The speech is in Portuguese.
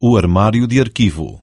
o armário de arquivo.